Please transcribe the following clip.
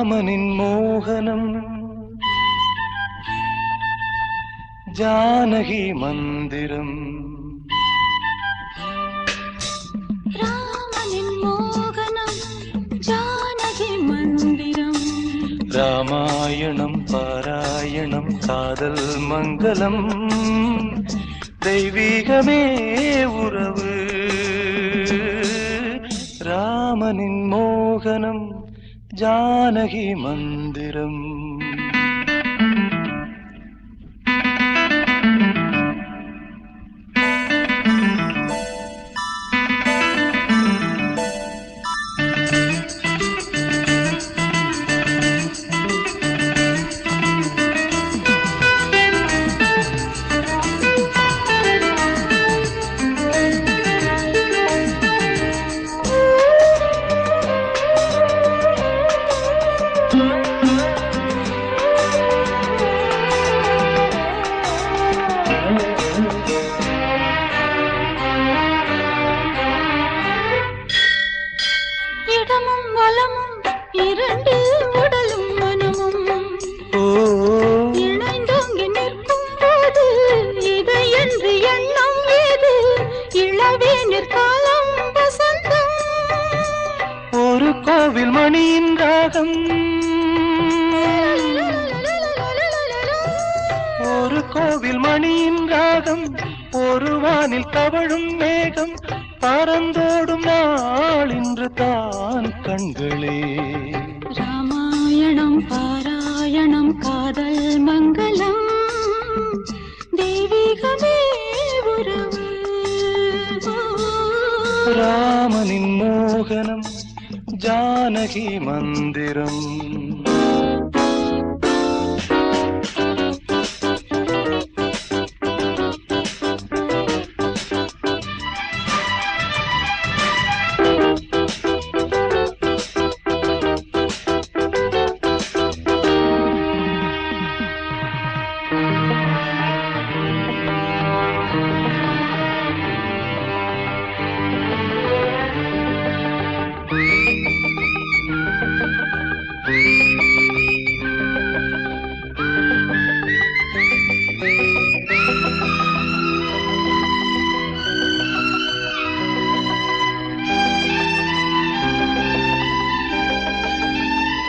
ராமனின் மோகனம். ஜானகி மந்திரம். ராமனின் மோகனம் ஜானகி மந்திரம். ராமாயணம் பாராயணம் காதல் மங்களம் தெய்வீகமே உறவு. ராமனின் மோகனம். जानकीमन्दिरम् வலமும் இரண்டு உடலும் மனமும். இணைந்தோங்கி நிற்கும் போது இதை என்று எண்ணம் ஏது? இளவே நிற்காலம் வசந்தம். ஒரு கோவில் மணியின் ராகம். ஒரு கோவில் மணியின் ராகம். ஒரு வானில் தவழும் மேகம். பறந்தோடும் நாள் கண்களே. ராமாயணம் பாராயணம் காதல் மங்களம். தெய்வீகமே உறவு ராமனின் மோகனம் ஜானகி மந்திரம்.